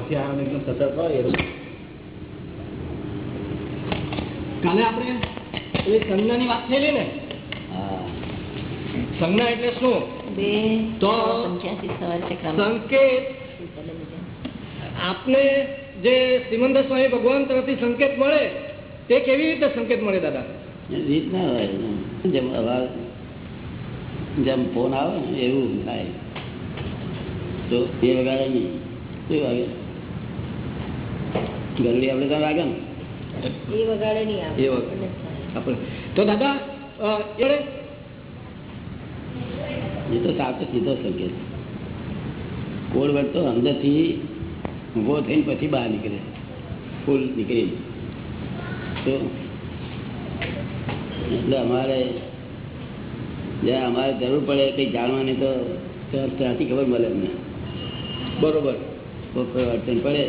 બહારથી એકદમ સતત હોય એ કાલે આપણે પેલી સંજ્ઞાની વાત થયેલી ને? સંજ્ઞા એટલે શું? તો. સંકેત આપને જે સિમંદર સ્વામી ભગવાન તરફથી સંકેત મળે તે કેવી રીતે સંકેત મળે દાદા? રીત ના હોય જેમ અવાજ જેમ ફોન આવે ને એવું થાય. તો એ વગાડે નહીં. શું વાગે ગરડી આપણે ત્યાં લાગે ને. એ વગાડે તો દાદા એ એ તો સાચો સીધો સંકેત. કોળ વળતો અંદરથી ઊભો થઈને પછી બહાર નીકળે. ફૂલ નીકળી તો એટલે અમારે જ્યાં અમારે જરૂર પડે કંઈ જાણવાની તો ત્યાંથી ખબર મળે અમને. બરોબર. કોઈ અડચણ પડે.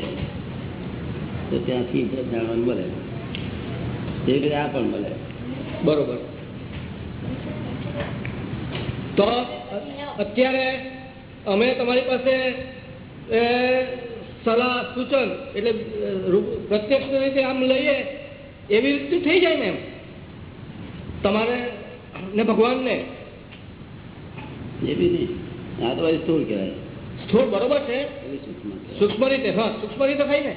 તો ત્યાંથી જાણવાનું મળે. એ રીતે આ પણ મળે. બરોબર. તો અત્યારે અમે તમારી પાસે સલાહ સૂચન એટલે પ્રત્યક્ષ રીતે આમ લઈએ એવી રીતે થઈ જાય ને એમ. તમારે ને ભગવાનને? એ બી નહીં. આ તો સ્થૂળ કહેવાય. સ્થૂળ બરોબર છે? સૂક્ષ્મ રીતે હા સૂક્ષ્મ રીતે થાય ને.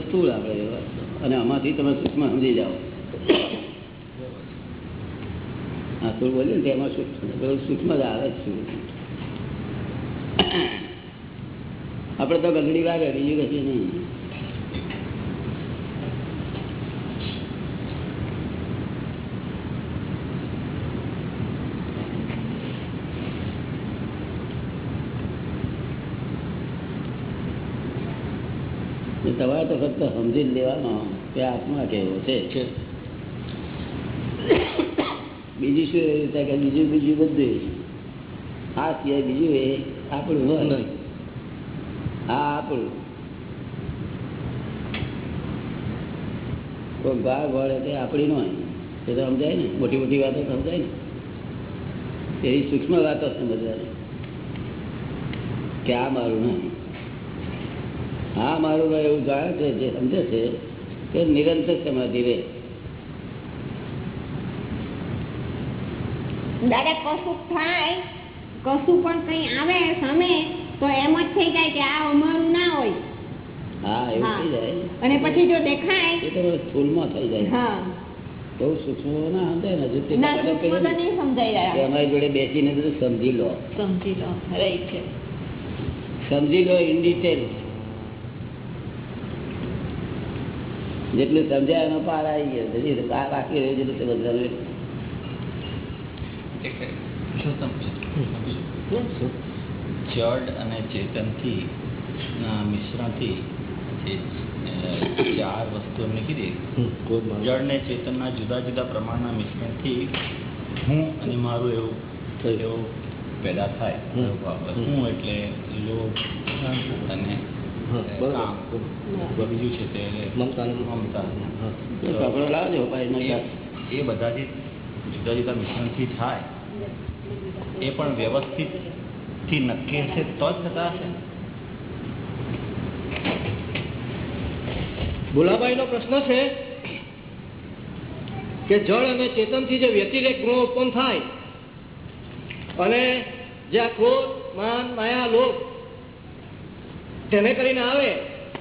સ્થૂળ આપણે અને આમાંથી તમે સૂક્ષ્મ સમજી જાઓ. આ સ્થૂળ બોલીએ ને એમાં સૂક્ષ્મ જ આવે આપડે આપણે તો ગગડી વાગે બીજું કશું નહીં. ને તો ફક્ત સમજી જ લેવાનો કે આત્મા કેવો છે. બીજું શું રીતે કે બીજું બીજું બધું આ સિવાય બીજું એ આપણું હોય. નહીં. આ આપણું. કોઈ ભાગ વળે તે આપણી ન હોય. એ તો સમજાય ને? મોટી મોટી વાતો સમજાય ને? એવી સૂક્ષ્મ વાતો સમજવાની. કે આ મારું નહીં હા મારું ભાઈ એવું જાણે છે જે સમજે છે કે નિરંતર સમાધિ રહે. દાદા કશું થાય કશું પણ કઈ આવે સામે તો એમ જ થઈ જાય કે આ અમારું ના હોય. હા એવું થઈ જાય. અને પછી જો દેખાય એ તો સ્થૂલમાં થઈ જાય. હા. બહુ સૂક્ષ્મ ના સમજાય અમારી જોડે બેસીને સમજી લો. સમજી લો. છે. સમજી લો ઇન ડિટેલ જેટલું સમજાય એનો પાર આવી ગયો. પાર બાકી રહ્યું જેટલું તે બધાને જડ અને ચેતનથી ના મિશ્રણથી જે ચાર વસ્તુ એમને કીધી. જડ ને ચેતનના જુદા જુદા પ્રમાણના મિશ્રણથી હું અને મારું એવું એવું પેદા થાય. હું એટલે લોભ અને કામ બીજું છે તે મમતા મમતા કપડો લાવજો ભાઈ એ એ બધા જે જુદા જુદા મિશ્રણથી થાય એ પણ વ્યવસ્થિતથી નક્કી હશે તો જ થતા હશે ભોલાભાઈ નો પ્રશ્ન છે કે જળ અને ચેતનથી જે વ્યતિરેક ગુણો ઉત્પન્ન થાય અને જે આ ક્રોધ માન માયા લોભ તેને કરીને આવે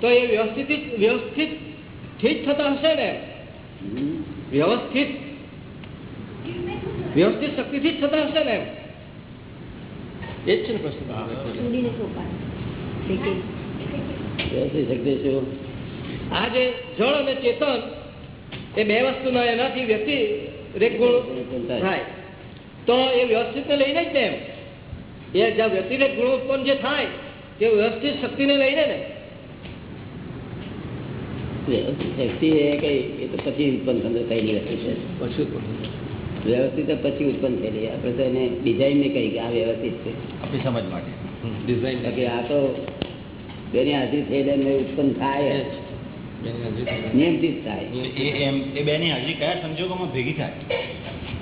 તો એ વ્યવસ્થિત જ- વ્યવસ્થિત ઠીક જ થતા હશે ને? વ્યવસ્થિત. વ્યવસ્થિત શક્તિથી જ થતા હશે ને? એ જ છે ને પ્રશ્ન. વ્યવસ્થિત શક્તિ શું આ જે જળ અને ચેતન એ બે વસ્તુના એનાથી વ્યક્તિ રેક ગુણ થાય. તો એ વ્યવસ્થિત ને લઈને જ ને એમ. એ જ્યાં વ્યતિરેક ગુણો ઉત્પન્ન જે થાય તે વ્યવસ્થિત શક્તિને લઈને ને. શક્તિ એ કઈ એ તો પછી ઉત્પન્ન થયેલી વસ્તુ છે. વ્યવસ્થિત પછી ઉત્પન્ન થયેલી આપણે તો એને ડિઝાઇન ને કહી કે આ વ્યવસ્થિત છે. આપણી સમજ માટે. ડિઝાઇન કે આ તો બેની હાજરી થઈ એમને ઉત્પન્ન થાય જ. નિયમથી થાય. એ એમ એ બેની હાજરી કયા સંજોગોમાં ભેગી થાય?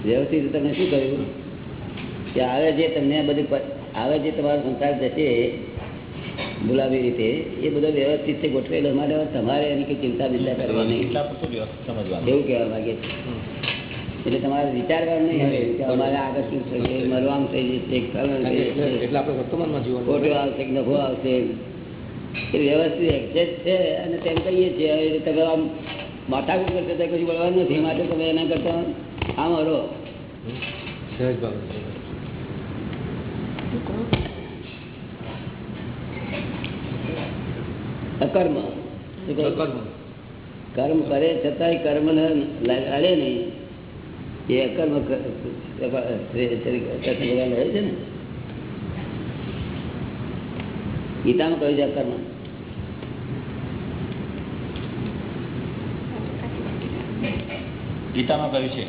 વ્યવસ્થિત તમને શું કહ્યું? કે આવે જે તમને બધું આવે જે તમારો સંસાર જશે ગુલાબી રીતે એ બધો વ્યવસ્થિત છે ગોઠવેલો માટે તમારે એની કઈ ચિંતા બિંતા કરવાની. એવું કહેવા માંગે એટલે તમારે વિચારવાનું નહીં હવે કે અમારે આગળ શું થશે મરવાનું થઈ જશે થઈ જશે. એટલે આપણે વર્તમાનમાં જીવન ખોટો આવશે કે નફો આવશે? એ વ્યવસ્થિત એક્ઝેક્ટ છે અને તેમ કહીએ છીએ. હવે તમે આમ માથાકૂટ કરશો તો કશું બોલવાનું નથી. માટે તમે એના કરતા આમ હરો. સહેજ બાબત અકર્મ? કર્મ કર્મ કરે છતાંય કર્મ અડે નહીં. એ અકર્મ કહે છે ને. ગીતામાં કહ્યું છે અકર્મ. ગીતામાં કહ્યું છે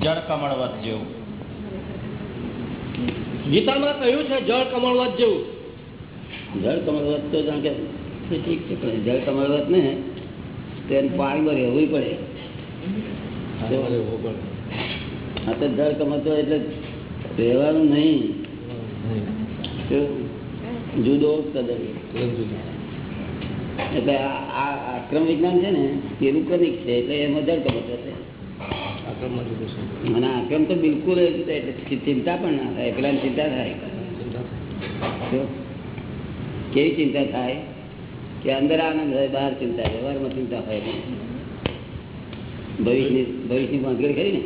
જળ કમળવત જેવું. ગીતામાં કહ્યું છે જળ કમળવત જેવું. જળ કમળવત તો જાણ કે એ ઠીક છે પણ જળ કમળવત ને તો એને પાણીમાં રહેવું પડે. આ તો જળ કમાતો એટલે રહેવાનું નહીં. જુદો કદર એટલે આ આક્રમ વિજ્ઞાન છે ને એ ક્રમિક છે એટલે એમાં જળ કમાતો છે. અને આક્રમ તો બિલકુલ એટલે ચિંતા પણ ના થાય પેલા ચિંતા થાય. કેવી ચિંતા થાય? કે અંદર આનંદ હોય બહાર ચિંતા હોય વ્યવહારમાં ચિંતા હોય. નહીં. ભવિષ્યની ભવિષ્યની ભાંગડ ખરી ને?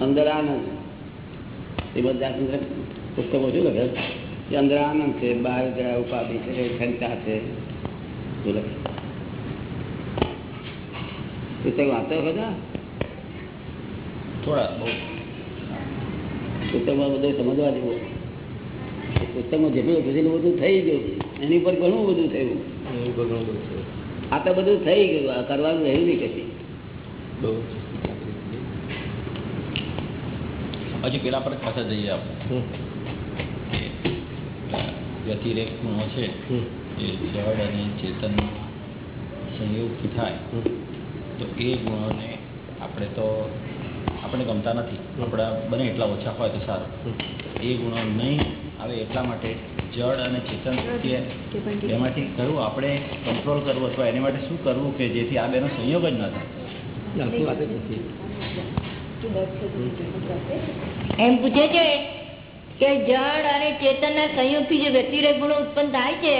અંદર આનંદ. એ બધા સુંદર પુસ્તકો શું લખે કે અંદર આનંદ છે બહાર જરા ઉપાધિ છે શંકા છે શું લખે પુસ્તક વાંચો બધા થોડા બહુ. પુસ્તકમાં બધું સમજવા જેવું. એ પુસ્તકમાં જેટલું એટલું બધું થઈ ગયું એની ઉપર ઘણું બધું થયું. એવું ઘણું બધું છે આ તો બધું થઈ ગયું આ કરવાનું રહ્યું નહીં કશું. હજી પેલા પર પાછા જઈએ આપણે. વ્યતિરેક ગુણો છે હમ. એ જળ અને ચેતન સંયોગથી થાય. હમ. તો એ ગુણોને આપણે તો આપણે ગમતા નથી. આપણા બને એટલા ઓછા હોય તો સારું. એ ગુણો નહીં આવે એટલા માટે જળ અને ચેતન પ્રત્યે એમાંથી કયું આપણે કંટ્રોલ કરવું અથવા એની માટે શું કરવું કે જેથી આ બેનો સંયોગ જ ન થાય? એમ પૂછે છે કે જળ અને ચેતનના સંયોગથી જે વ્યતિરેક ગુણો ઉત્પન્ન થાય છે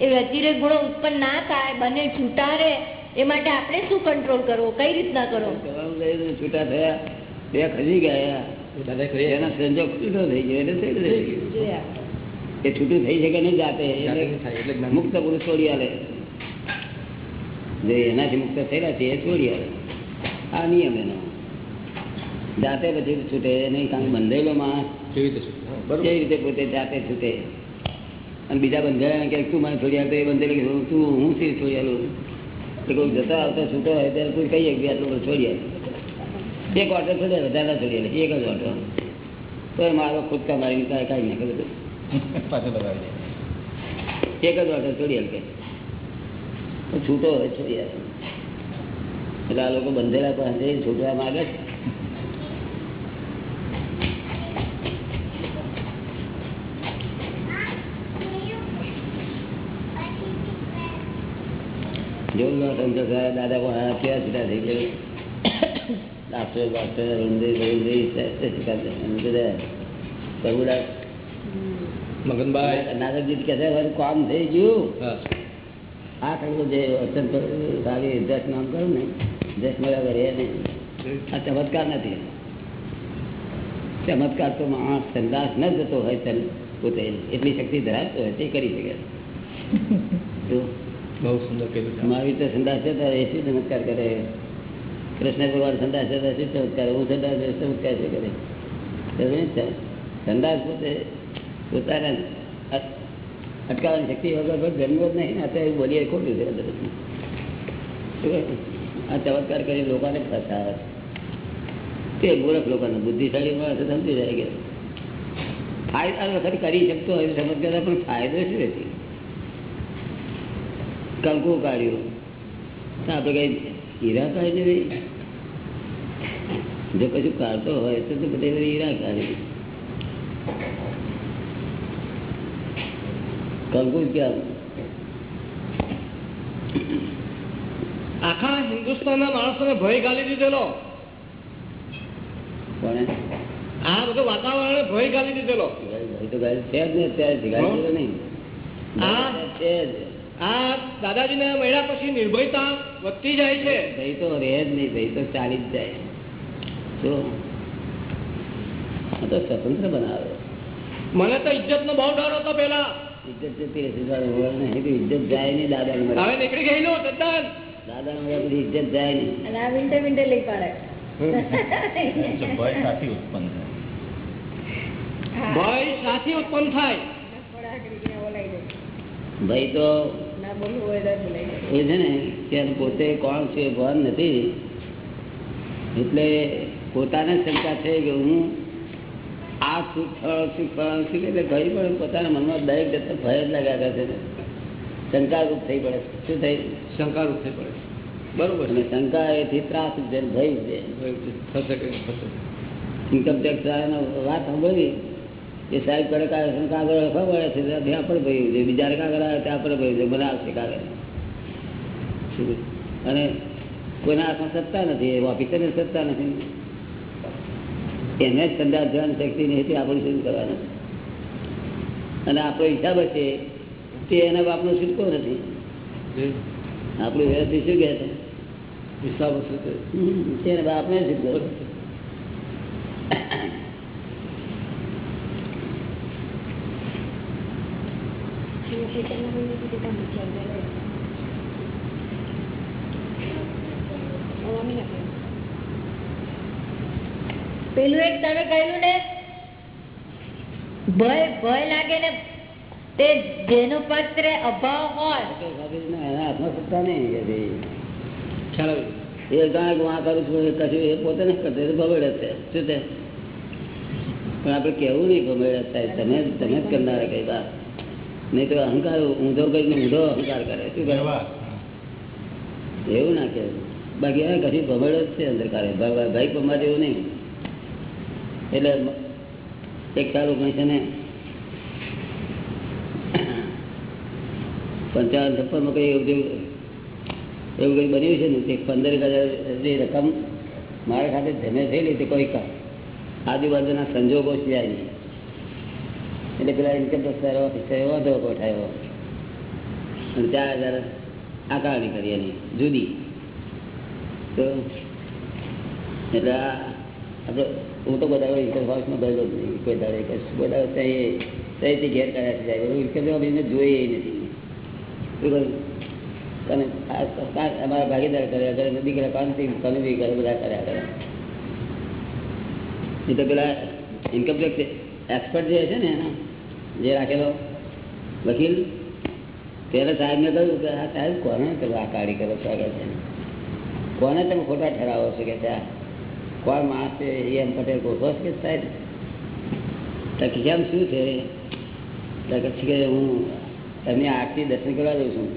એ વ્યતિરેક ગુણો ઉત્પન્ન ના થાય બંને છૂટા રહે એ માટે આપણે શું કંટ્રોલ કરવો? કઈ રીતના કરવો. છૂટા થયા બે ખસી ગયા. સંજોગ છૂટો થઈ ગયો એટલે છેડે થઈ ગયું. એ છૂટું થઈ શકે નહીં જાતે એટલે મુક્ત પુરુષ છોડી આલે. જે એનાથી મુક્ત થયેલા છે એ છોડી આલે. આ નિયમ એનો. જાતે પછી છૂટે નહીં કારણ બંધેલો માણસ કેવી રીતે છે કેવી રીતે પોતે જાતે છૂટે? અને બીજા બંધાયા કે તું મને છોડી આવતો એ બંધેલો કે હું- તું હું શી છોડી આલું? કોઈ જતા આવતા છૂટો હોય ત્યારે કોઈ કહીએ કે આટલું છોડી આલે. એક ઓટો છોડે વધારે ના છોડી આલે એક જ ઓટો તો એ મારો ખુદકા મારી કાંઈ કાંઈ નાખે બધું પાછું લગાવી એક જ ઓટો છોડી કે. છૂટો હોય છોડી એટલે આ લોકો બંધેલા પાસે છૂટવા માંગે છે. જેવું ના સમજો દાદા પણ આ કેવા છૂટા થઈ ગયા ડાક્ટર બાક્ટર રૂંધી રૂંધી છૂટા થયા બધા કરુડા મગનભાઈ નારદજી કહે છે હવે કામ થઈ ગયું હા આ થયું જે વચન તો સારી દસ નામ કરું ને દસ મળ્યા કરે નહીં આ ચમત્કાર નથી ચમત્કાર તો માણસ સંદાસ ન જતો હોય ચલ પોતે એટલી શક્તિ ધરાવતો હોય તે કરી શકે તો બહુ સુંદર કીધું છે મારી રીતે સંદાસ જતા એ શું ચમત્કાર કરે કૃષ્ણ ભગવાન સંદાસ હતા શું ચમત્કાર હું સંદાસ ચમત્કાર શું કરે? સંદાસ પોતે પોતાને અટકાવવાની શક્તિ વગર કોઈ જન્મ જ નહીં તો એવું બોલીએ ખોટું છે. આ ચમત્કાર કરી લોકોને ફસાવે. તે મૂર્ખ લોકોને બુદ્ધિશાળી માણસ સમજી જાય કે ફાયદા વખત કરી શકતો હોય ચમત્કાર પણ ફાયદો શું નથી કંકુ કાઢ્યું. આપણે કઈ હીરા છે ભાઈ? જો કશું કાઢતો હોય તો બધે હીરા કાઢી કંકુશ ક્યાં આખા હિન્દુસ્તાનના માણસોને ભય ગાલી દીધેલો. કોણે આ બધું વાતાવરણે ભય ગાલી દીધેલો. તો ગાડી છે જ ને અત્યારે શીખાડી દીધો નહીં. આ દાદાજીને મળ્યા પછી નિર્ભયતા વધતી જાય છે. ભાઈ તો રહે જ નહીં ભાઈ તો ચાલી જ જાય. જો. તો સ્વતંત્ર બનાવે. મને તો ઇજ્જતનો બહુ ડર હતો પેલા. ઇજ્જત જતી રહેશે તારે વળ નહીં તો ઇજ્જત જાય નહીં દાદાને હવે નીકળી ગયેલું મળે ઇજ્જત જાય નહીં. અને આ વિન્ટર વિન્ટર લઈ પાડે. ભય સાથી ઉત્પન્ન થાય. ભય સાથી ઉત્પન્ન થાય. ભાઈ તો ના બોલવું હોય એ છે ને કે પોતે કોણ છે ભાન નથી. એટલે પોતાને શંકા છે કે હું આ સુખ ફળ સુખ ફળ સુખ એટલે ઘડી પણ પોતાના મનમાં દરેક જતા ભય જ કરે છે શંકારૂપ થઈ પડે. શું થઈ? શંકારૂપ થઈ પડે બરોબર અને શંકા એથી ત્રાસ છે ભય છે. ઇન્કમ ટેક્સ વાત સાંભળી એ સાહેબ કરે કાગળ ખબર છે ત્યાં પણ ભયું છે. બીજા કાગળ આવે ત્યાં પણ ભયું છે. મને આવશે કાગળ? અને કોઈના હાથમાં સત્તા નથી ઓફિસરને સત્તા નથી. એને જ સંદાસ જવાની શક્તિ નહીં તે આપણે શું કરવાનું? અને આપણો હિસાબ છે તે એના બાપનો છૂટકો નથી. આપણું વ્યવસ્થિત શું કહે છે? હિસાબ તેના બાપને છૂટકો નથી. પેલું એક તમે કહ્યું ને? ભય ભય લાગે ને તે જેનો પત્ર અભાવ હોય. એ જાણે કે કરું છું એ કશું એ પોતે નથી કરતો એ તો છે. શું તે પણ આપણે કેવું નહીં ભમેડે સાહેબ તમે તમે જ કરનાર કઈ વાત. નહીં તો અહંકાર ઊંધો કરીને ઊંધો અહંકાર કરે. શું કરે? એવું ના કે બાકી આ કશું ભમેડો જ છે અંદર કારે ભાઈ ભાઈ પમા જેવું નહીં. એટલે એક સાલ છે ને, પંચાવન છપ્પનમાં કઈ એવું જેવું એવું કંઈ બન્યું છે ને તે પંદર હજાર જે રકમ મારા ખાતે જમે થયેલી હતી કોઈ કામ, આજુબાજુના સંજોગો સિવાય એટલે પેલા ઇન્કમ ટેક્સ ઓફિસરે વાંધો કોઠાયો અને ચાર હજાર આકારણી કરી એની, જુદી. તો, એટલે હું તો બધા ઇન્કમ હાઉસમાં ગયેલો જ નહીં કોઈ દાડે બધા ત્યાં ત્યાંથી ઘેર કર્યા જાય ઇન્કમ ઓફિસને જોઈએ નથી અને અમારા ભાગીદાર કર્યા કરે દીકરા કાનથી તમે બી કરે બધા કર્યા કરે એ તો પેલા ઇન્કમ એક્સપર્ટ જે છે ને એના જે રાખેલો વકીલ ત્યારે સાહેબને કહ્યું કે આ સાહેબ કોને તમે આ કાઢી કરો છો કોને તમે ખોટા ઠરાવો છો કે આ કોણ માણસ છે એમ પટેલ ગોખો કે સાહેબ? કે કેમ શું છે? કે હું તમને આરતી દર્શન કરવા જઉં છું.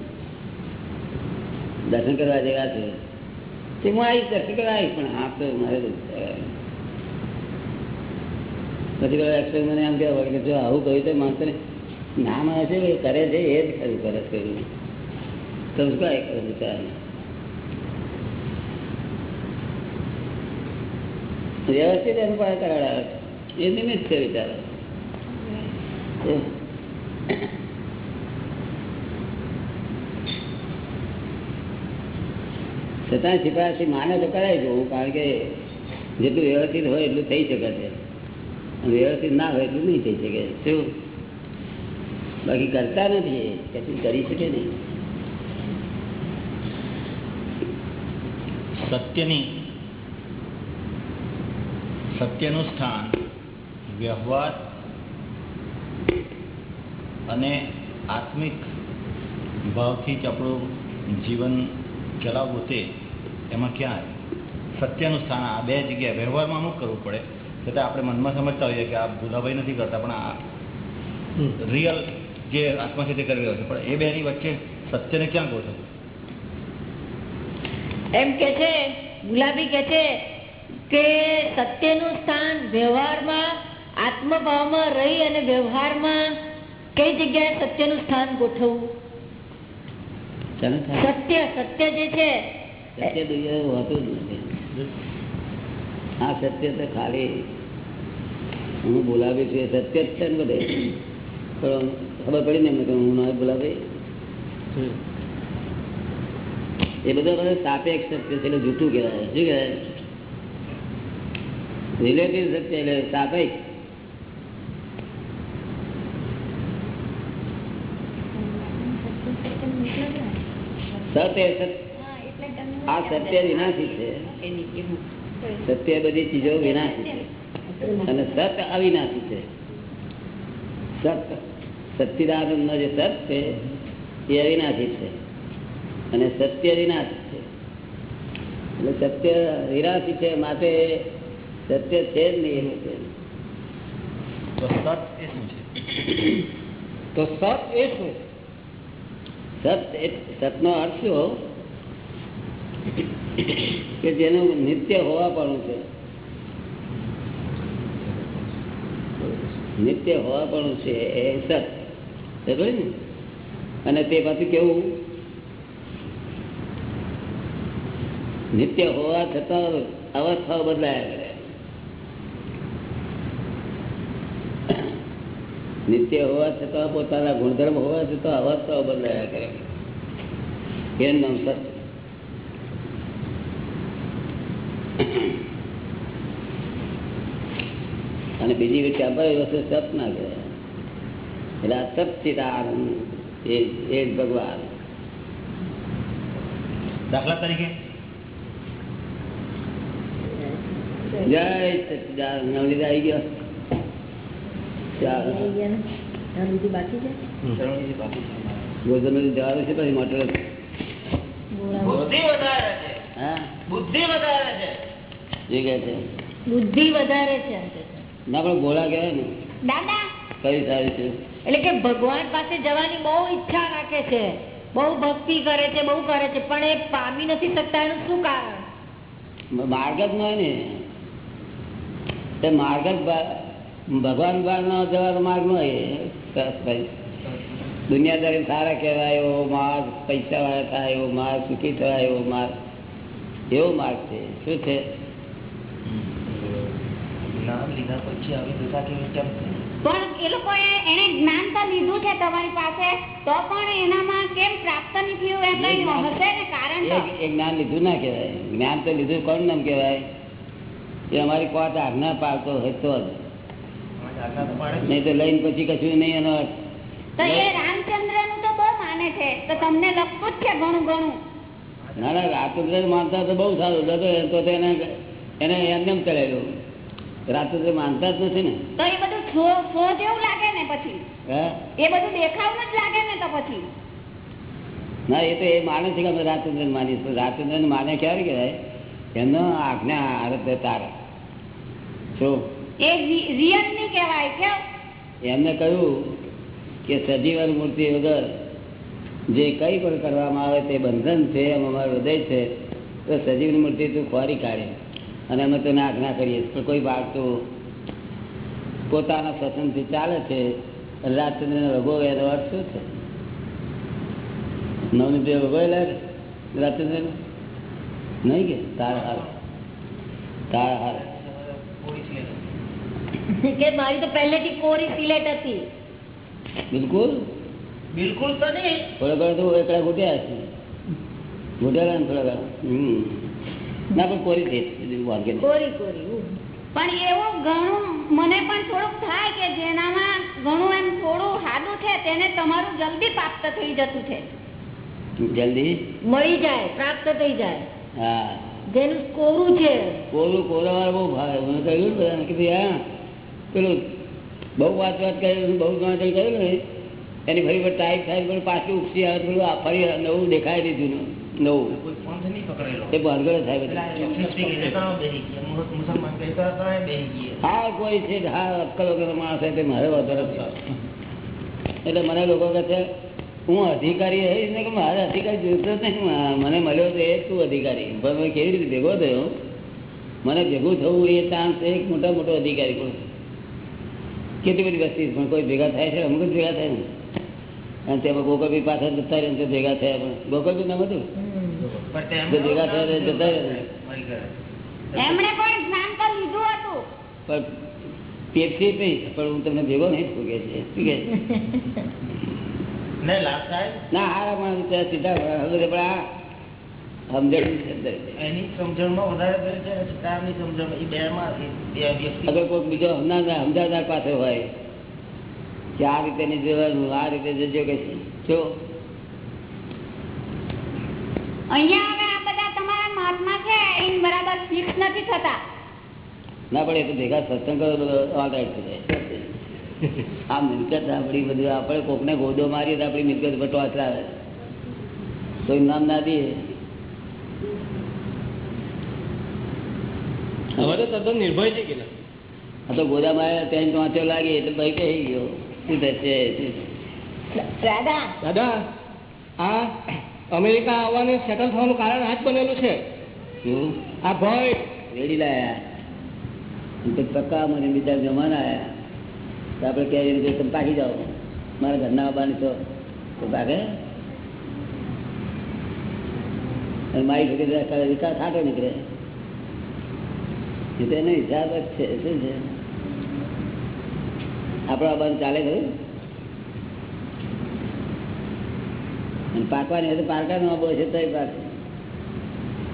દર્શન કરવા જેવા છે. તે હું આવીશ, દર્શન કરવા આવીશ, પણ હા તો મારે પછી પેલો એક્સપ્રેસ મને એમ કહેવા કે જો આવું કહ્યું તો માણસો ના માણસ કરે છે, એ જ ખરું કરે. છે કર્યું તમે શું કાંઈ કરે બિચારાને? વ્યવસ્થિત એનું પાસે કરાવે. એ નિમિત્ત છે વિચારો છતાં સિપાહીથી માને તો કરાવી દઉં કારણ કે જેટલું વ્યવસ્થિત હોય એટલું થઈ શકે છે. વ્યવસ્થિત ના હોય એટલું નહીં થઈ શકે. શું? બાકી કરતા નથી. કશું કરી શકે નહીં. સત્યની સત્યનું સ્થાન વ્યવહાર અને આત્મિક ભાવથી જ આપણું જીવન ચલાવવું તે એમાં ક્યાં આવે? સત્યનું સ્થાન આ બે જગ્યાએ વ્યવહારમાં અમુક કરવું પડે? છતાં આપણે મનમાં સમજતા હોઈએ કે આ ભૂલાભાઈ નથી કરતા પણ આ રિયલ જે આત્મા છે તે કરી રહ્યો છે. પણ એ બેની વચ્ચે સત્યને ક્યાં ગોઠવું એમ કે છે ગુલાબી કે છે કે સત્યનું સ્થાન વ્યવહારમાં આત્મભાવમાં રહી અને વ્યવહારમાં કઈ જગ્યાએ સત્યનું સ્થાન ગોઠવવું? સત્ય સત્ય જે છે સત્ય દુનિયા હોતું જ નથી આ સત્ય તો ખાલી હું બોલાવી છું એ સત્ય જ છે ને બધે. પણ ખબર પડી ને એમને કે હું ના બોલાવી. એ બધા બધા સાપેક્ષ સત્ય છે એટલે જૂઠું કહેવાય. શું કહેવાય? રિલેટિવ સત્ય એટલે સાપેક્ષ. અવિનાશી છે. જે સત છે, એ અવિનાશી છે. અને સત્ય વિનાશી છે. એટલે સત્ય વિનાશી છે માટે સત્ય છે જ નહીં એવું છે તો સત એ શું છે? તો સત એ શું? સત એ- સતનો અર્થ શું કે જેનું નિત્ય હોવા પણ છે. નિત્ય હોવા પણ છે એ સત. ને? અને તે પાછું કેવું? નિત્ય હોવા છતાં અવસ્થાઓ બદલાયા કરે. નિત્ય હોવા છતાં પોતાના ગુણધર્મ હોવા છતાં અવસ્થાઓ બદલાયા કરે. એનું નામ સત્ય અને બીજી વ્યક્તિ અભય વસ્તુ સત ના કહેવાય. એટલે આ સચ્ચિદાનંદ એ એ ભગવાન. દાખલા તરીકે? જય સચ્ચિદાનંદ નવનીત આવી ગયો. બાકી છે? ગોધન જવાનું છે. પછી મોટર. બુદ્ધિ વધારે છે. હા? બુદ્ધિ વધારે છે. શું કહે છે. બુદ્ધિ વધારે છે કે ના પણ ગોળા કહેવાય ને. દાદા! કઈ સારી છે? એટલે કે ભગવાન પાસે જવાની બહુ ઈચ્છા રાખે છે. બહુ ભક્તિ કરે છે બહુ કરે છે પણ એ પામી નથી શકતા એનું શું કારણ? માર્ગ જ નહીં હોય ને. તે માર્ગ જ ભગવાન નો જવાનો માર્ગ નો દુનિયાદારી સારા કહેવાય એવો માર્ગ પૈસા વાળા થાય એવો માર્ગ સુખી થવાય એવો માર્ગ. એવો માર્ગ છે. શું છે? પણ એ લોકો એને જ્ઞાન તો લીધું છે તમારી પાસે તો પણ એનામાં કેમ પ્રાપ્ત નથી થયું? એ કઈ હશે ને કારણ એ જ્ઞાન લીધું ના કહેવાય. જ્ઞાન તો લીધું કોણ નામ કહેવાય? એ અમારી કોર્ટ આજ્ઞા પાડતો હતો જ. નહીં તો લઈને પછી કશું નહીં એનો. તો એ રામચંદ્રનું તો બહુ માને છે. તો તમને લખવું જ છે ઘણું ઘણું. ના ના રાતચંદ્ર માનતા તો બહુ સારું. તો એને એને એમને ચડેલું ચલાવ્યું. માનતા જ નથી ને. તો એ બધું સો જેવું લાગે ને પછી. એ બધું દેખાવનું જ લાગે ને તો પછી. ના એ તો એ માને છે કે અમે રાજચંદ્ર માનીશું રાતચંદ્ર માને ક્યારે કહેવાય? એમનો આજ્ઞા આરત તારે. શું? એ રિયલ નહીં કહેવાય, કેમ? એમને કહ્યું કે સજીવન મૂર્તિ વગર જે કંઈ પણ કરવામાં આવે તે બંધન છે, એમ અમારું હૃદય છે, તો સજીવની મૂર્તિ તું ખોરી કાઢે. અને અમે તો નાક ના કરીએ પણ કોઈ બાળતું પોતાના સ્વતંત્રથી ચાલે છે. રાજચંદ્રને રગો એનો અર્થ શું છે? નવનીતે ભોગવેલા રાજચંદ્ર નહીં કે? તાર હાર. તાર હાર. કે મારી તો પહેલેથી કોરી સિલેટ હતી. બિલકુલ. બિલકુલ તો નહીં. થોડા ઘણા તો એકડા ઘૂટ્યા છે ઘૂટેલા ને થોડા ઘણા. હમ. ના પણ કોરી છે. કોરી કોરી પણ એવો ઘણું મને પણ થોડુંક થાય કે જેનામાં ઘણું એમ થોડું સાદું છે તેને તમારું જલ્દી પ્રાપ્ત થઈ જતું છે. જલ્દી? મળી જાય પ્રાપ્ત થઈ જાય. હા. જેનું કોરું છે. કોરું કોરાવાળા બહુ ભાવે. મને કહ્યું બધાને કે ભાઈ હા પેલું બહુ વાત વાત કરી બહુ ગણતરી કર્યું ને એની ફરી પર ટાઈપ થાય પણ પાછું ઉપસી આવે આ ફરી નવું દેખાય દીધું નવું. એ થાય હા કોઈ છે હા અક્કલ માણસ તે મારે વાંધો એટલે મને લોકો કહે છે હું અધિકારી હઈશ ને કે મારે અધિકારી જોઈતો જ નહીં મને મળ્યો તો એ તું અધિકારી. પણ મેં કેવી રીતે ભેગો થયો? મને ભેગું થવું એ ચાન્સ એક મોટા મોટો અધિકારી પણ. કેટલી બધી વસ્તી પણ કોઈ ભેગા થાય છે? અમુક જ ભેગા થાય ને. અને તેમાં ગોકળભાઈ પાછળ જતા રહે તો ભેગા થયા પણ. ગોકળભાઈ નામ હતું ભેગા થયા જતા રહે પણ પણ પેપ્સી પી પણ હું તમને ભેગો નહીં છે. છે? થાય? ના હારા માણસ છે, સીધા હવે પણ આ સમજણ પાસે હોય કે આ રીતે નહીં આ રીતે જજો કે. જો અહીંયા હવે આ બધા તમારા મહાત્મા છે એ બરાબર ફિક્સ નથી થતા. ના પડે તો ભેગા સત્સંગ right થઈ જાય. આ મિલકત આપણી બધું આપણે કોકને ગોદો મારીએ તો આપણી મિલકત પર ટોચ કોઈ નામ ના દઈએ હવે તો તદ્દન નિર્ભય છે કે આ તો ગોદા માર્યા ત્યાં ટોચો લાગે એટલે ભાઈ કહી ગયો. શું થશે દાદા દાદા આ અમેરિકા આવવાનું સેટલ થવાનું કારણ આ જ બનેલું છે. આ ભય. રેડી લાયા. અને પછી મને બીજા જમાના આયા. તો આપણે તમે પાકી જાઓ. મારા ઘરના આવવાની તો તો પાકે અને મારી વખતે વિકાસ આટો નીકળે તો એનો હિસાબ જ છે, શું છે? આપણો આ બંધ ચાલે ખરું? અને પાકવાની હોય તો પારકાનો આબો છે તોય પાક.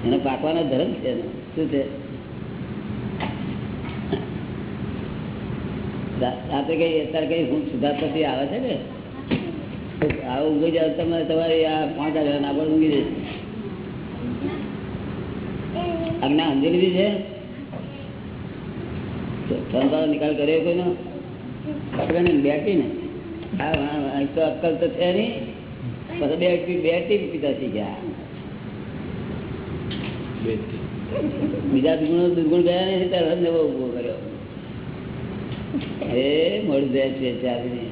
એનો પાકવાનો ધર્મ છે. શું છે? રાતે કઈ, અત્યારે કઈ હું સુધાર આવે છે ને આવું ઊંઘી જાવ તમે તમારી આ પાંચ હજાર પણ ઊંઘી જશે. આજ્ઞા સમજી લીધી છે? સંતાનો નિકાલ કર્યો કોઈનો? પકડે બેઠી ને. હા તો અક્કલ તો છે નહીં. પછી બે ટી- બે ટીપ પીતા શીખ્યા બીજા દુર્ગુણો દુર્ગુણ ગયા નહીં ત્યારે નવો ઊભો કર્યો. એ મળી જાય છે ચાલીને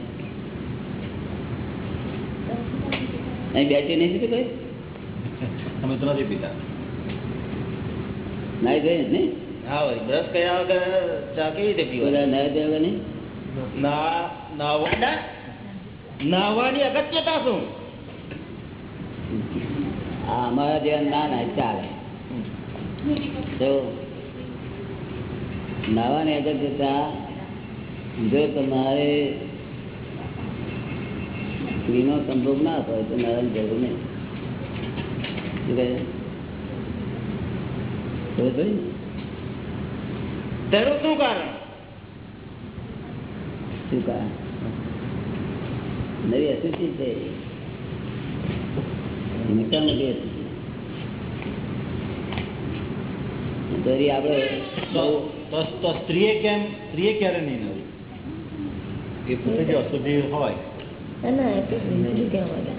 અહીં બેઠી નહીં પીતું કઈ? અમે તો નથી પીતા નાઈ ગઈ ને હા ભાઈ બ્રશ કર્યા વગર ચા કેવી રીતે પીવા નાઈ ગયા વગર નહીં? ના નાવા નાવાની અગત્યતા શું? આ અમારા જેવા ના ના ચાલે. તો નાવાની અગત્યતા જો તમારે સ્ત્રીનો સંભોગ ના હોય તો નાવાની જરૂર નહીં શું કહે છે? ખબર પડી ને? તેનું શું કારણ? શું કારણ? નવી અશુચિ છે. મોટા મોટી આપણે તો સ્ત્રીએ કેમ સ્ત્રીએ ક્યારે નહીં નવું? એ પોતે જે અશુદ્ધિ હોય ના ના એ તો બીજું કહેવા માંગે.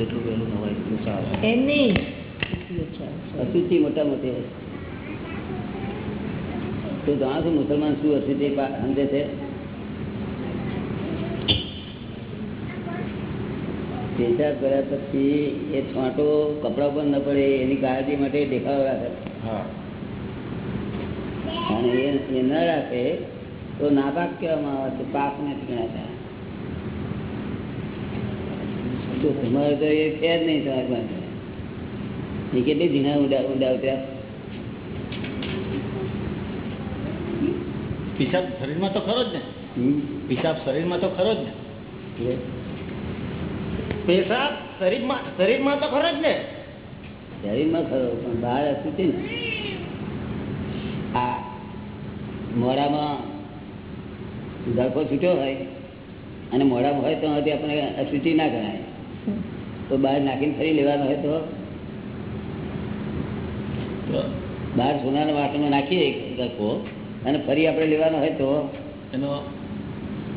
જેટલું વહેલું નવાય એટલું સારું એમ નહીં. અશુચિ મોટા મોટી તો જાણો છો મુસલમાન શું અશુચિ સમજે છે? પેશાબ કર્યા પછી એ છાંટો કપડા પર ન પડે એની કાળજી માટે દેખાવ રાખે. હા. અને એ ન રાખે તો નાપાક કહેવામાં આવે છે પાકને ટીકણા ગણાતા તો તમારે તો એ છે જ નહીં તમારી પાસે. એ કેટલી ધીના ઉડા ઉતર્યા? પિશાબ શરીરમાં તો ખરો જ ને. પિશાબ શરીરમાં તો ખરો જ ને. પેશાબ શરીરમાં શરીરમાં તો ખરો જ ને. શરીરમાં ખરો પણ બહાર અશુચિ ને. આ મોડામાં ગળફો છૂટ્યો હોય અને મોડામાં હોય તો હજી આપણે અશુચિ ના ગણાય. તો બહાર નાખીને ફરી લેવાનો હોય તો? બહાર સોનાના વાસણમાં નાખીએ ગળફો અને ફરી આપણે લેવાનો હોય તો? એનો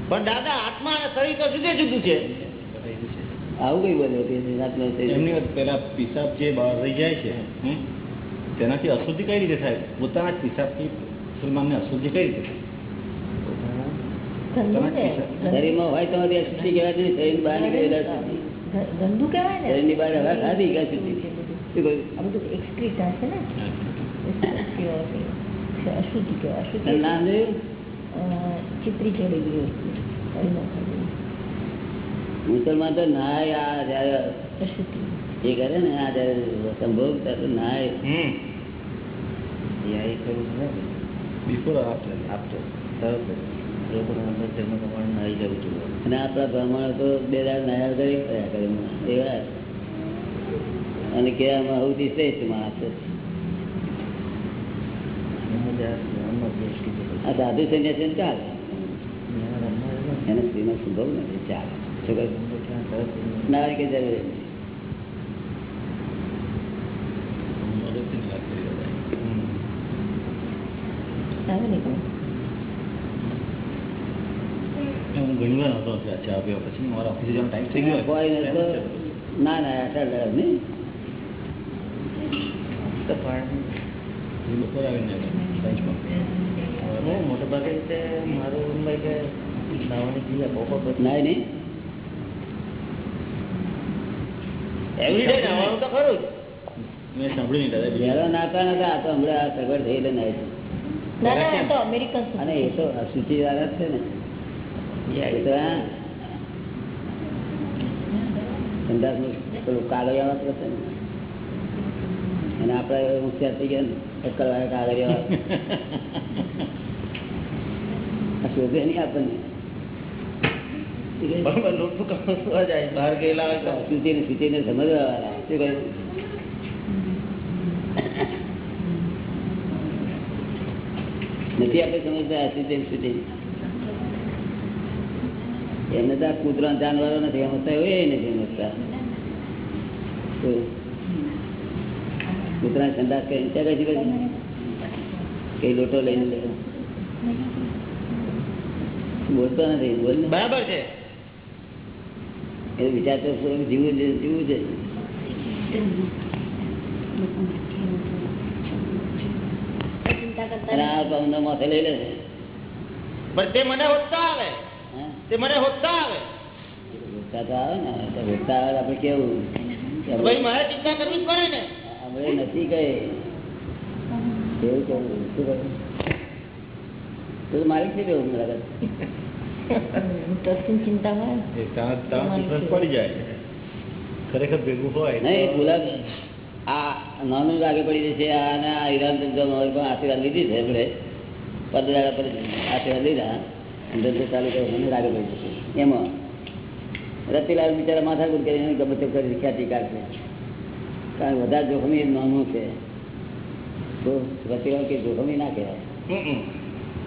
પણ દાદા આત્મા અને શરીર તો જુદે જુદું છે. આવું કઈ બધું કે રાતનો થઈ. જાય. એમની પેલા પિશાબ જે બહાર રહી જાય છે હમ, તેનાથી અશુદ્ધિ કઈ રીતે થાય? પોતાના પિશાબથી મુસલમાનને અશુદ્ધિ કઈ રીતે થાય? ને શરીરમાં હોય તો અશુદ્ધિ કહેવાય શરીર બહાર નીકળેલા ગંદુ કહેવાય ને? શરીરની બહાર હવા ખાધી કે અશુચિ શું કહ્યું? આ બધું એક્સક્રીટ હશે ને? અશુદ્ધિ કહેવાય. તને અશુદ્ધિ નામ જોયું? અ, ચિત્રી ચડી ગઈ વસ્તુ. કાઢી નાખવાની. મુસલમાન તો નાય આ જયારે અશુદ્ધિ. એ કરે ને આ જયારે સંભોગ ત્યારે તો નાય. હમ. યા એ ખરું છે ને. બિફોર આફ્ટર આપતો તરત જ એ લોકોના અંદર ધર્મ પ્રમાણે નાઈ જવું જોઈએ. અને આપણા બ્રાહ્મણ તો બે દાડ નાયા કરી કર્યા કરે એવા અને કહેવામાં સૌથી શ્રેષ્ઠ માણસ આ સાધુ સંન્યાસી ચાલે? એને સ્ત્રીનો સંભવ નથી ચાલે. નારી ના કે જરૂર નથી. અગત્યની વાત કરી દાદા આવે ને કોઈ? હું ઘણી વાર હતો ત્યાં ચા પીવા પછી મારા ઓફિસે જવાનો ટાઈમ થઈ ગયો ના ના આટલા દાડા નહીં. બપોરે આવીને લંચમાં હું ભાગે રીતે મારું એમ કે નાવાની ક્રિયા પોપો નાય નહીં એવરીડે નાવાનું તો ખરું મેં સાંભળ્યું નહીં દાદા પહેલા નાતા નતા આ તો હમણાં આ સગવડ નાય છે. અને એ તો સૂચિ વાળા છે ને. પેલું કાગળિયા વાપરે છે ને. અને આપણે હોશિયાર થઈ ગયા ચક્કર વાળા કાગળિયા શોધે નહીં આપણને. બરાબર લોટનું કામ થવા જાય બહાર ગયેલા હોય તો અશુચિને શુચિને સમજવા વાળા શું કહ્યું નથી આપણે સમજતા અશુચિ ને શુચિ એમને તો કુતરા જાનવરો નથી સમજતા હોય એ નથી સમજતા તો કૂતરા સંદાસ કરીને ત્યાં કઈ કઈ લોટો લઈને લે બોલતો નથી બોલ બરાબર છે. એ વિચાર તો જીવું છે જીવું છે. ચિંતા કરતા માથે લઈ લે છે. પણ તે મને હોદતા આવે? તે મને હોતા આવે. હોતા તો આવે ને તો ભૂખતા આવે આપણે કેવું? ભાઈ મારે ચિંતા કરવી જ પડે ને. આપણે નથી કઈ. કેવું કેવું શું કરું તું માલિક ચિંતા હોય? પડી જાય. ખરેખર ભેગું હોય નહીં ગુલાબ આ નાનું લાગે પડી જશે અને આ હિરાન ચંદ્ર પણ આશીર્વાદ લીધી છે આપણે પંદર દાડા પર આશીર્વાદ લીધા. ધંધો ચાલુ કર્યો મને લાગે પડી એમાં રતિલાલ બિચારા માથા કરી કરીને ગમે કરી ખ્યાતિ કાઢશે. કારણ કે વધારે જોખમી નાનું છે. તો રતિલાલ કે જોખમી ના કહેવાય.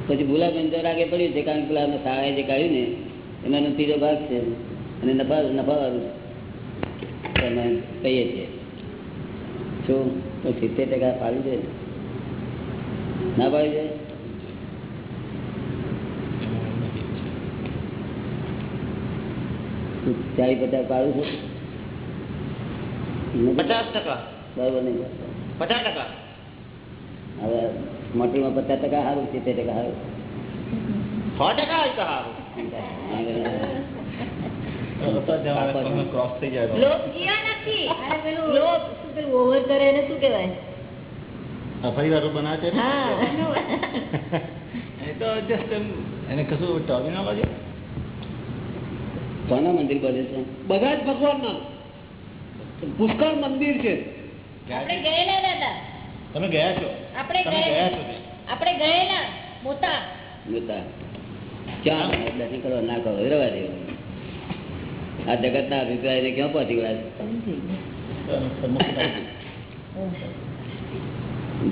પછી ભૂલાબેન તો રાગે પડ્યું છે કારણ કે પેલા અમે શાળાએ જે કાઢ્યું ને એમાંનો ત્રીજો ભાગ છે. અને નફા નફાવાળું તમે કહીએ છીએ. શું તો સિત્તેર ટકા પાડી દે. ના પાડી દે તું ચાલીસ પચાસ કાઢું છું. પચાસ ટકા? બરોબર નહીં પચાસ ટકા? હવે મોટરમાં પચાસ ટકા સારું સિત્તેર ટકા સારું. સો ટકા હોય તો સારું. ક્રોસ થઈ જાય ઓવર કરે એને શું કહેવાય? આ ફરી વાર બનાવે છે એ તો એને કશું ટર્મિનોલોજી કોના મંદિર બધે છે. બધા જ ભગવાનના. પુષ્કળ મંદિર છે. આપણે ગયેલા દાદા. તમે ગયા છો? આપણે ગયા છો આપણે ગયેલા. મોટા. જોતા ક્યાં દર્શન કરવા ના કરો રવા દેવું આ જગત ના અભિપ્રાય ક્યાં પહોંચી ગયા? છે? સન્મુખ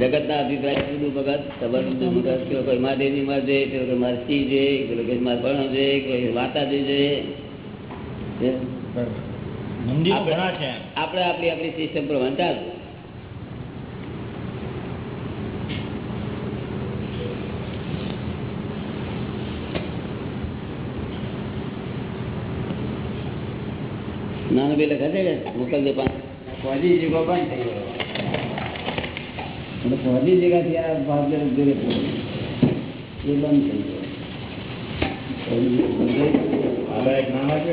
જગત ના અભિપ્રાય જુદું ભગત ખબર જુદું ભગત કોઈ મહાદેવની માર જોઈએ કોઈ મારે સિંહ જોઈએ કોઈ મારે ભણો જોઈએ કોઈ માતાજી જોઈએ આપણે- ઘણા છે. એમ. આપણે આપણી આપણી સિસ્ટમ પ્રમાણે ચાલવું નાનું બે લખે છે કે મોકલજો પાંચ ફોજી જગો બંધ થઈ ગયો. ફોજી જગ્યાથી આ ભાવદર ઉદ્યોગ એ બંધ થઈ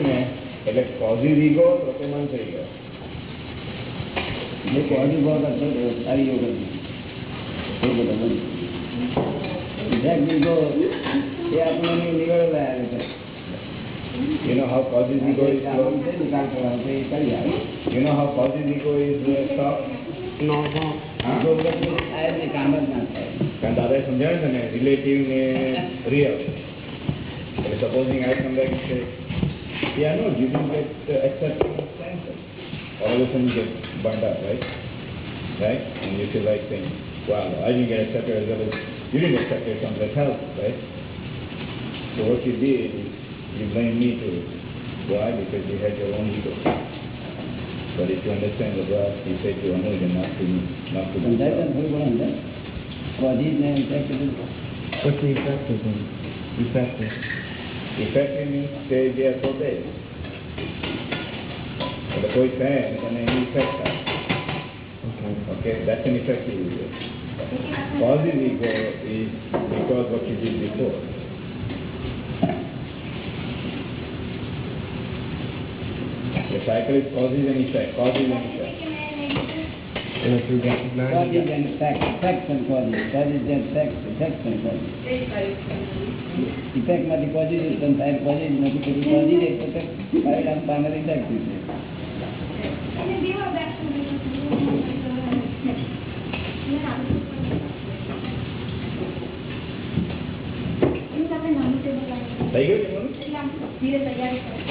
ગયો. એટલે કોઝી રીગો પ્રતિમાન થઈ ગયો ફોજી ભાવ કરતો હતો, સારી યોગ હતી. એ આપણને નિવડેલા આવે છે. You know how causes ego is? છે. You know how ego is? જો જ જ ના કારણ છે રિલેટિવ ને રિયલ એટલે સપોઝિંગ આઈ સમજાય સે Yeah, no, you didn't get uh, acceptance sanction. All of a sudden you get burned up, right? Right? And you feel like saying, wow, I didn't get accepted as well as you didn't get accepted from the help, right? So what you did is you blame me too. Why? Because you had your own ego. But if you understand the verse, he said to Anuja not to not to do that. What is the you. What's the effectiveness? Effectiveness. Effective. Effective means stay there for days. એટલે કોઈ કહે અને એની effect થાય. Okay, that's an effective ego. Positive ego is because what you did before. The cycle is causes and effect, causes and effect. And effect, effects and causes. Causes and effects, effects and causes. Effect માંથી causes ઉત્પન્ન થાય, causes માંથી પછી causes એક વખત પરિણામ પામે તો effect થશે. થઈ ગયું ધીરે તૈયારી આ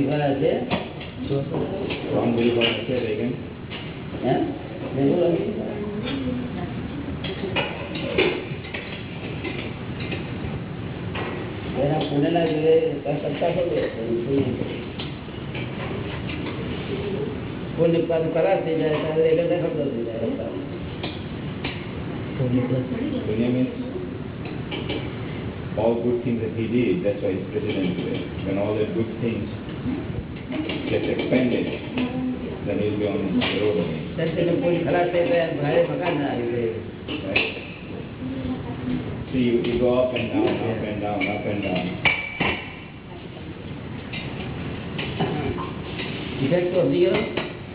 બધા રામ બિલીફ વાળા છે Wrong belief or hatred again. હે એવું રામ એના પુણ્યના જોડે કઈ કરતા ખરું પુણ્ય પાછું ખરાબ થઈ જાય ત્યારે એટલે દખલ થઈ જાય Punya means all good things that he did, that's why he's president today. When all the good things get expanded, then he'll be on the road again. Right? So you, you go up and down, up and down, up and down. इधर तो जी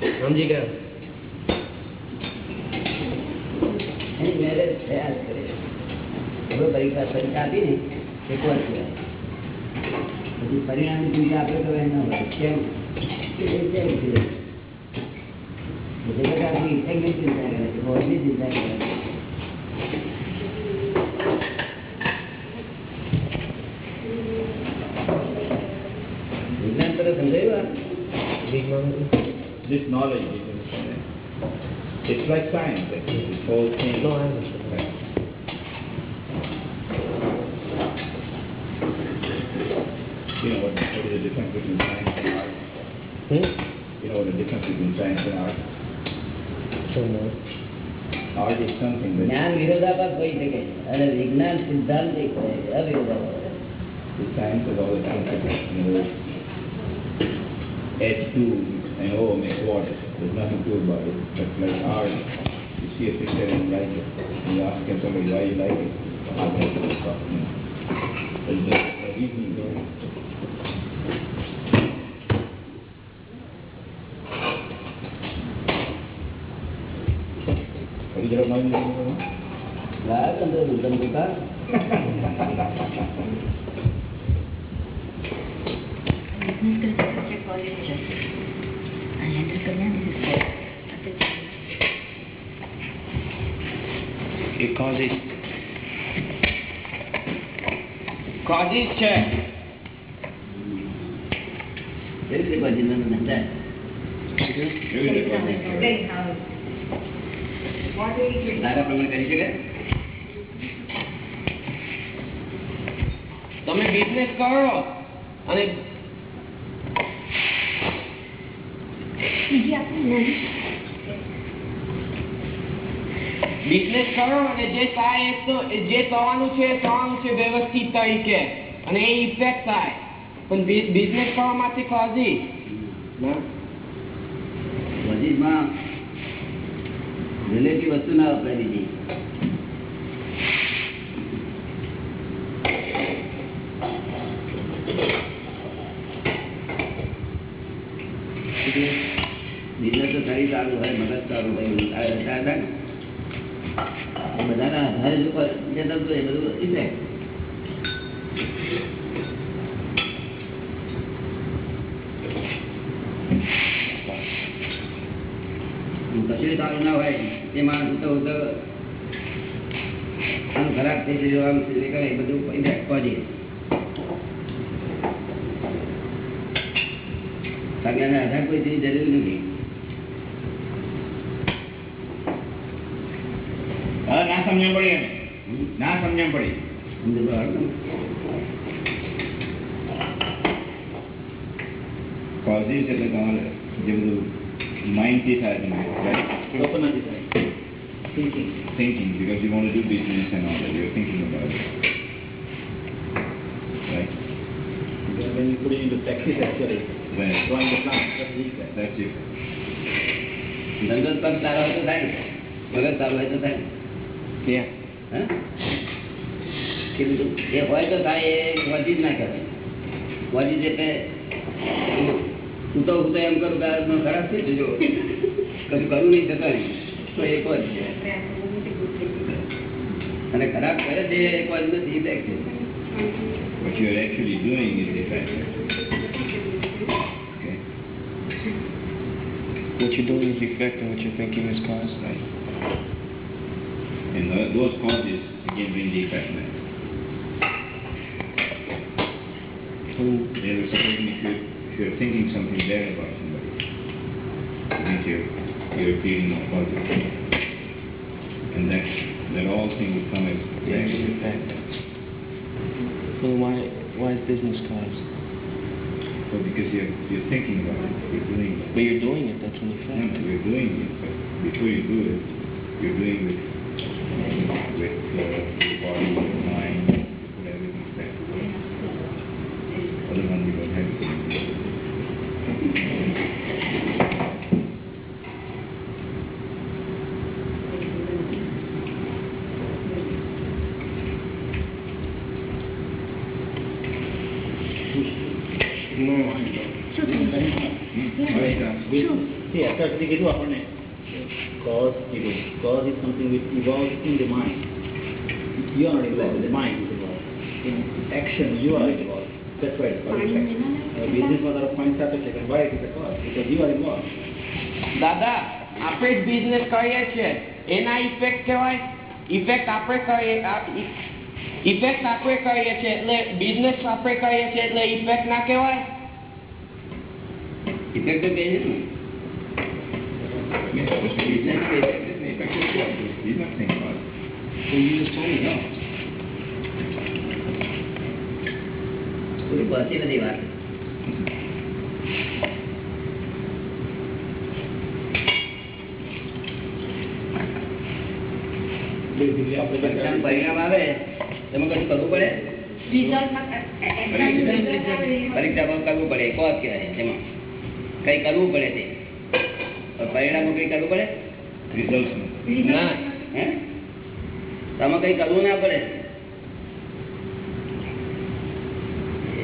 समझी गया मेरे प्रयास करे वो परीक्षा परीक्षा दी नहीं एक वर्ष પછી પરિણામ ચિંતા આપણે કરવાની ન હોય કેમ એ જગત આપણી ઇફેક્ટની ચિંતા કરે છે મોજની ચિંતા કરે છે વિજ્ઞાન તરફ સમજાયું આ? This knowledge is infinite. It's like science, actually, It's thing. No, I understand. You know what, what is the difference between science and art? Hmm? You know what the difference between science and art? Art is something that જ્ઞાન વિરોધાભાસ હોઈ શકે અને વિજ્ઞાન સિદ્ધાંતિક હોય અવિરોધાભાસ the science is all the concept, you know, H2 and O make water. There's nothing to about it. But like art, You see a picture and you like it. And you ask somebody why you like it. How can I stop? There's just ghi nhìn lên Tapi jalan main Lah, tentu belum tentu kan. Causes છે એવી રીતે કોઈ જીવન ધંધા તારા પ્રમાણે કરી શકે તમે બિઝનેસ કરો અને બિઝનેસ કરો અને જે થાય જે થવાનું છે, એ થવાનું છે વ્યવસ્થિત તરીકે. અને એ ઇફેક્ટ થાય. પણ બિઝનેસ કરવામાંથી કોઝી વજીમાં રિલેટિવ વસ્તુ ના વપરાય બીજી. બિઝનેસ તો સારી સારું હોય મદદ સારું હોય સારું ને? એ બધાના આધારે એ બધું ઇફેક્ટ કશું સારું ના હોય, એ માણસ આમ ખરાબ થઈ ગયું, આમ બધું ઇફેક્ટ પહોંચી. કે આધાર કોઈ જરૂર નથી. ના સમજણ પડી એને ના સમજણ પડી સમજો બરાબર ને? કોઝિસ એટલે તમારે જે બધું માઇન્ડથી થાય તમે right? thinking because you want to do business and all that you're thinking about it right When you put it into practice, actually, right drawing the plan, that's the effect. that's it ધંધો જ પગ સારો હોય તો થાય ને. મગજ સારું હોય તો થાય ને. હે? કે બીજું? એ હોય તો થાય એ વધી જ ના કહેવાય વધી જ એટલે હું તો હું તો એમ કરું કે આ ખરાબ થઈ જજો કશું કરવું નહીં થતા નહીં તો એક જ છે અને ખરાબ કરે છે એક જ નથી effect છે what you're actually doing is effective okay What you're doing is effecting what you're thinking is cause. right and tho- Uh, those causes again bring the effect back And They were supposing if you're, if you're thinking something bad about somebody, it means you're, you're feeling more positive. And that, that all thing will come as it's effect. So why why is business cause? So because you're, you're thinking about it, you're doing it. But you're doing it, that's an No, effect. no, you're doing it, but before you do it, you're doing with, See, અત્યાર સુધી કીધું આપણને cause કીધું cause is something which evolves in the mind. You are not involved, the mind is involved. In action, you are involved. That's why it's called. Uh, બિઝનેસમાં તારો point સાથે છે કે it is a cause? Because you are involved. દાદા આપણે જ business કરીએ છીએ એના ઇફેક્ટ કહેવાય ઇફેક્ટ આપણે કરીએ ઇફેક્ટ આપણે કરીએ છીએ એટલે બિઝનેસ આપણે કરીએ છીએ એટલે ઇફેક્ટ ના કહેવાય ઇફેક્ટ કહે છે ને પહોંચી વાત પરિણામ આવે એમાં કશું કરવું પડે પરીક્ષામાં કરવું પડે કોસ કહેવાય એમાં કઈ કરવું પડે તે? પરિણામો કઈ કરવું પડે. ના. હે? આમાં કઈ કરવું ના પડે?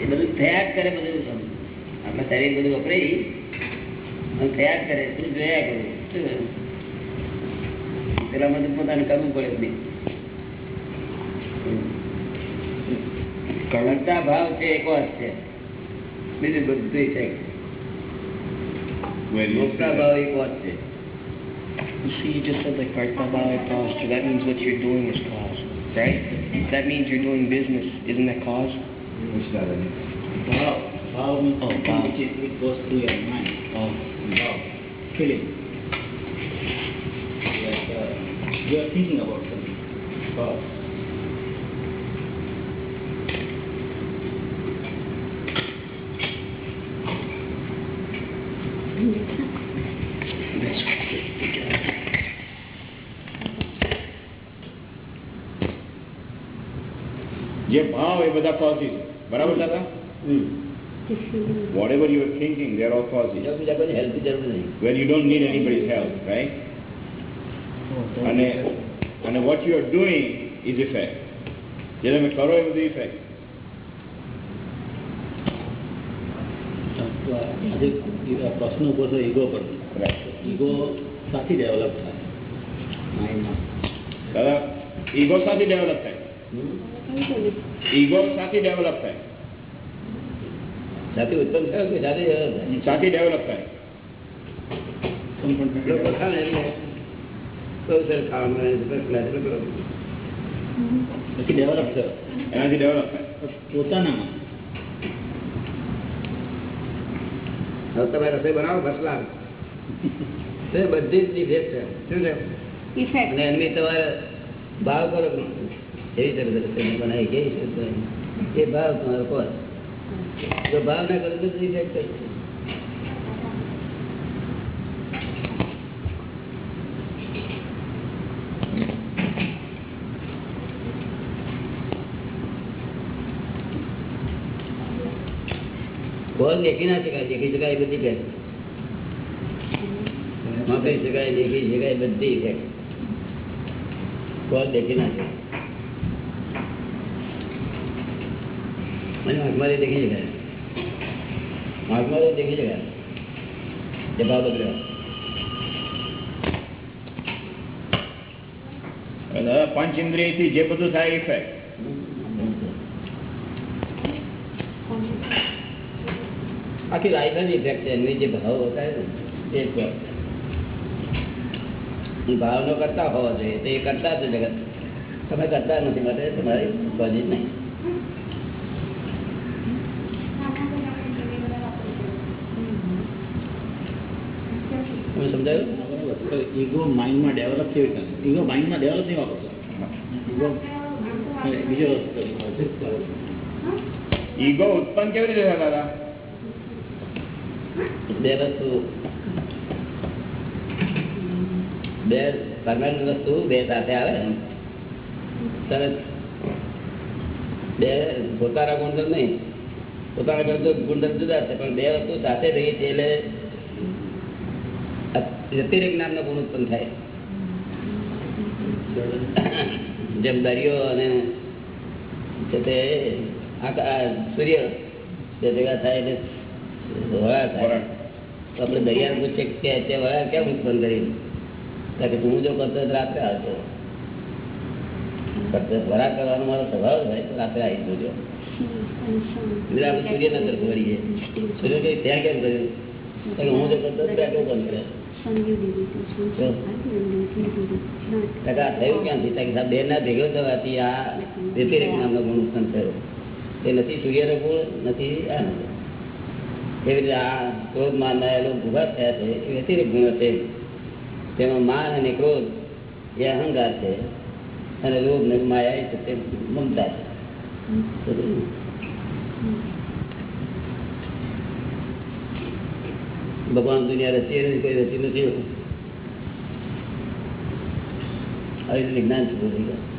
એ બધું થયા જ કરે બધું આપણે શરીર બધું વપરાય. અને થયા જ કરે. શું જોયા કરું? શું પેલા બધું પોતાને કરવું પડે નહીં. કરતા ભાવ છે એક વાત છે. બીજું બધું છે. You see, you just said like Vartabali posture. That means what you're doing is cause, right? That means you're doing business. Isn't that cause? Well, that is? Wow. Wow. Oh. It goes through your mind. Oh. Wow. Feeling. Like, uh, you are thinking about something. ભાવ એ બધા causes છે. બરાબર દાદા whatever you are thinking they are all causes where you don't need anybody's help right અને અને what you are doing is effect જે તમે કરો એ બધું આ પ્રશ્ન ઊભો થયો ઈગો પર ઈગો સાથી ડેવલપ થાય દાદા ઈગો સાથે ડેવલપ થાય ઈગો સાથી ડેવલપ થાય. સાથે ઉત્પન્ન થયો કે સાથે? સાથે ડેવલપ થાય. પછી ડેવલપ થયો. એનાથી ડેવલપ થાય. પોતાનામાં? હવે તમે રસોઈ બનાવો. એ બધી જ defect છે. શું છે? અને એમની તમારે ભાવ કરો કેવી સરસ રસોઈ બનાવી કેવી સરસ બનાવી એ ભાવ તમારો કોણ જો ભાવ ના કરો તો defect જ છે કોલ દેખી ના શકાય દેખી શકાય એ બધી ફેક્ટ માપી શકાય દેખી શકાય બધી ફેક્ટ કોલ દેખી ના શકાય અને આંખમાં દેખી શકાય આંખમાં દેખી શકાય જે ભાવ બગડ્યો પંચ ઇન્દ્રિયથી જે બધું થાય ઇફેક્ટ આખી લાઈફ જ ઇફેક્ટ છે. એમની જે ભાવ થાય ને એ. ભાવનો કરતા હોવો જોઈએ. તો એ કરતા જ જગત. તમે કરતા નથી માટે તમારી કોઝિજ નહીં તમે સમજાયું બરાબર ઈગો માઇન્ડમાં ડેવલપ કેવી રીતે ઈગો માઇન્ડમાં ડેવલપ નહીં વાપરતો ઈગો બીજો ઈગો ઉત્પન્ન કેવી રીતે થાય દાદા? બે વસ્તુ. બે પરમાનન્ટ વસ્તુ બે સાથે આવે. ને તરત બે પોતાના ગુણધર્મ નહીં. પોતાના ગુણધર્મ જુદા છે પણ બે વસ્તુ સાથે રહી છે એટલે વ્યતિરેક નામનો ગુણ ઉત્પન્ન થાય. જેમ દરિયો અને છે તે સૂર્ય બે ભેગા થાય એટલે વળા થાય. તો આપણે દરિયા પૂછે કે તે વળા કેમ ઉત્પન્ન કરી? કારણ કે હું જો કરતો રાત્રે આવતો. વરા કરવાનો મારો સ્વભાવ હોય તો રાત્રે આવી જજો. આપણે સૂર્યના તરફ વળીએ સૂર્ય કઈ ત્યાં કેમ કર્યું? હું જો કરતો ત્યાં કેવું બંધ કરે? ટકા થયું ક્યાંથી? કારણ કે સાહેબ બે ના ભેગો થવાથી આ વ્યતિરેક નામનો ગુણ ઉત્પન્ન થયો. એ નથી સૂર્યનો ગુણ નથી આ એવી રીતે આ ક્રોધ ઊભા થયા છે. એ વ્યતિરેક ગુણો છે. તેમાં માન અને ક્રોધ એ અહંકાર છે. અને લોભ ને માયા એ છે તે મમતા છે. ભગવાન દુનિયા રચી એની કોઈ રચી નથી. રીતે વિજ્ઞાન શરૂ થઈ ગયા